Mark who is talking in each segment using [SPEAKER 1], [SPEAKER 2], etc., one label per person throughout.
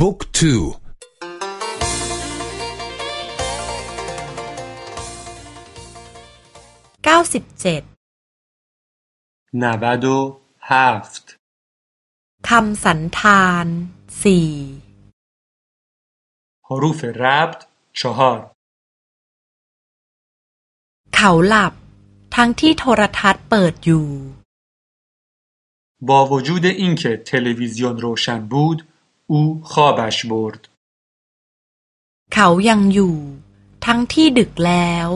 [SPEAKER 1] บุ๊กทู
[SPEAKER 2] เก้าสิบเจ็ด
[SPEAKER 3] นาบาโดฮาฟต์
[SPEAKER 2] คำสันธานสี่
[SPEAKER 3] ฮารูฟรับต์ชฮาร์
[SPEAKER 2] เขาหลับทั้งที่โทรทัศน์เปิดอยู่
[SPEAKER 3] با وجود اینکه تلویزیون روشن بود او خوابش برد
[SPEAKER 2] เขายังอยู่ทั้งที่ดึกแล้ว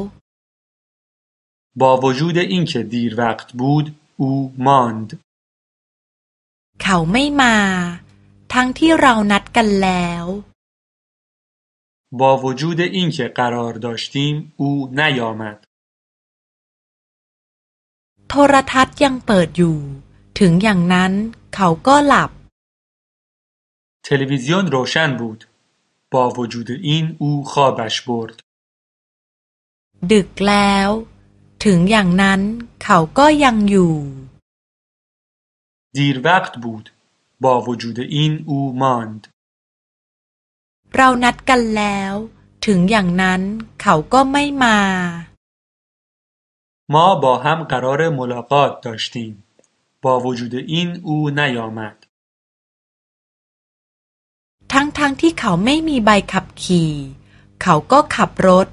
[SPEAKER 3] با وجود اینکه دیر وقت بود او ماند
[SPEAKER 2] เขาไม่มาทั้งที่เรานัดกันแล้ว
[SPEAKER 3] با وجود اینکه قرار داشتیم او نیامد
[SPEAKER 2] โทรทัศน์ยังเปิดอยู่ ถึงอย่างนั้นเขาก็หลับ
[SPEAKER 3] تلویزیون روشن بود. با وجود این او خوابش برد.
[SPEAKER 2] ดึกแล้ว ถึงอย่างนั้นเขาก็ยังอยู่
[SPEAKER 3] دیر وقت بود. با وجود این او ماند.
[SPEAKER 2] เรานัดกันแล้ว ถึงอย่างนั้นเขาก็ไม่มา
[SPEAKER 3] ما با هم قرار ملاقات داشتیم. با وجود این او نیامد.
[SPEAKER 2] ทั้งๆทที่เขาไม่มีใบขับขี่ เขาก็ขับรถ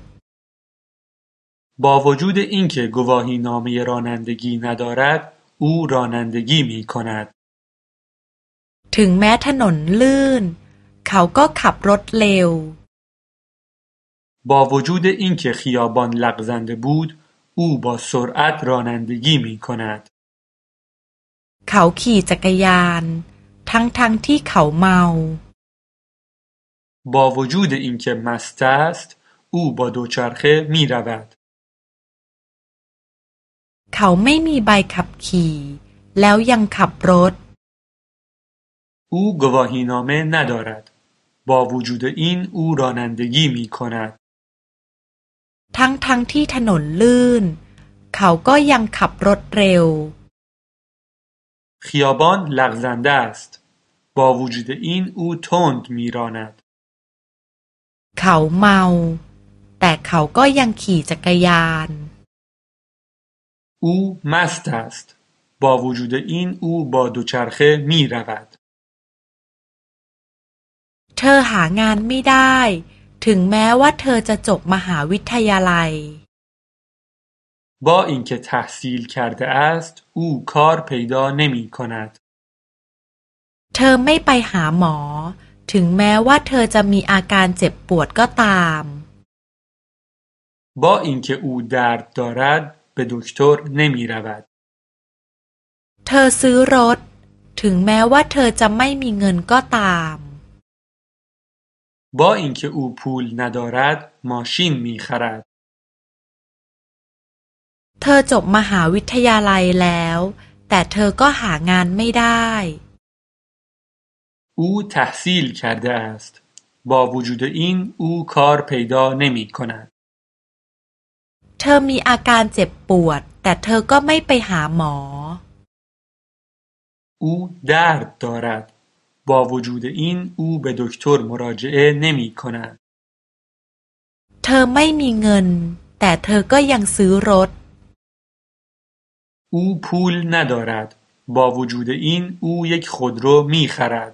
[SPEAKER 3] با وجود اینکه گواهی نامه رانندگی ندارد او رانندگی می کند
[SPEAKER 2] ถึงแม้ถนนลื่น เขาก็ขับรถเร็ว
[SPEAKER 3] با وجود اینکه خیابان لغزنده بود او با سرعت رانندگی می کند
[SPEAKER 2] เขาขี่จักรยาน ทั้งๆทที่เขาเมา
[SPEAKER 3] با وجود اینکه مست است او با دوچرخه می رود.
[SPEAKER 2] เขาไม่มีใบขับขี่แล้วยังขับรถ
[SPEAKER 3] او گواهینامه ندارد. با وجود این او رانندگی می کند.
[SPEAKER 2] ทั้งทั้งที่ถนนลื่น เขาก็ยังขับรถเร็ว
[SPEAKER 3] خیابان لغزنده است. با وجود این او تند میراند.
[SPEAKER 2] เขาเมา แต่เขาก็ยังขี่จักรยาน
[SPEAKER 3] او مست است. با وجود این او با دوچرخه می رود.
[SPEAKER 2] เธอหางานไม่ได้ ถึงแม้ว่าเธอจะจบมหาวิทยาลัย
[SPEAKER 3] با اینکه تحصیل کرده است او کار پیدا نمی کند.
[SPEAKER 2] เธอไม่ไปหาหมอ ถึงแม้ว่าเธอจะมีอาการเจ็บปวดก็ตาม
[SPEAKER 3] با اینکه او درد دارد به دکتر نمی رود.
[SPEAKER 2] เธอซื้อรถ ถึงแม้ว่าเธอจะไม่มีเงินก็ตาม
[SPEAKER 3] با اینکه او پول ندارد ماشین می خرد.
[SPEAKER 2] เธอจบมหาวิทยาลัยแล้ว แต่เธอก็หางานไม่ได้
[SPEAKER 3] او تحصیل کرده است. با وجود این او کار پیدا نمی کند.
[SPEAKER 2] เธอมีอาการเจ็บปวด แต่เธอก็ไม่ไปหาหมอ
[SPEAKER 3] او درد دارد. با وجود این او به دکتر مراجعه نمی کند.
[SPEAKER 2] เธอไม่มีเงิน แต่เธอก็ยังซื้อรถ
[SPEAKER 3] او پول ندارد. با وجود این او یک خودرو می خرد.